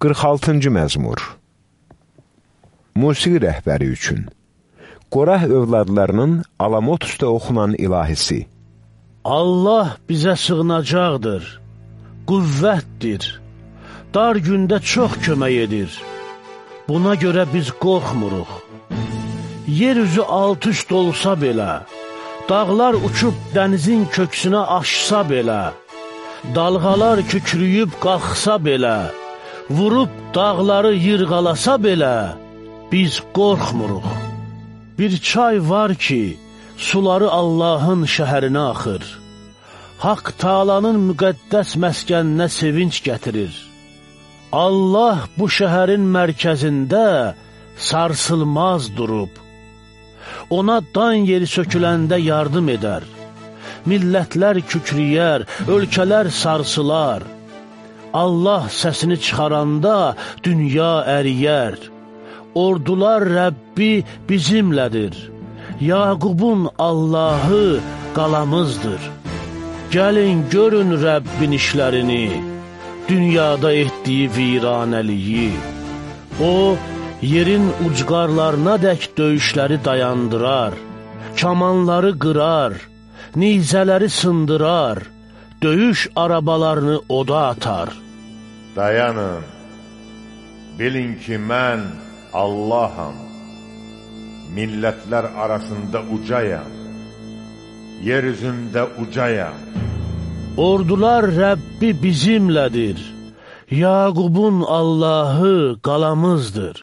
46-cı məzmur Musiqi rəhbəri üçün Qorah övladlarının alamot üstə oxunan ilahisi Allah bizə sığınacaqdır, qüvvətdir, dar gündə çox kömək edir. Buna görə biz qorxmuruq. Yer üzü alt üst olsa belə, dağlar uçub dənizin köksünə aşsa belə, dalğalar kükrüyüb qalxsa belə, vurub dağları yırğalasa belə, biz qorxmuruq. Bir çay var ki, suları Allahın şəhərinə axır. Haqq Taalanın müqəddəs məskəninə sevinç gətirir. Allah bu şəhərin mərkəzində sarsılmaz durub. Ona dan yeri söküləndə yardım edər. Millətlər kükriyər, ölkələr sarsılar. Allah səsini çıxaranda dünya əriyər. Ordular Rəbbi bizimlədir. Yaqubun Allahı qalamızdır. Gəlin görün Rəbbin işlərini, dünyada etdiyi viranəliyi. O, yerin ucqarlarına dək döyüşləri dayandırar, kamanları qırar, nizələri sındırar, döyüş arabalarını oda atar. Dayanın, bilin ki, mən Allaham, millətlər arasında ucayam, yer üzündə ucayam. Ordular Rəbbi bizimlədir, Yaqubun Allahı qalamızdır.